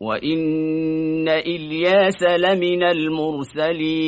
وإن إلياس لمن المرسلين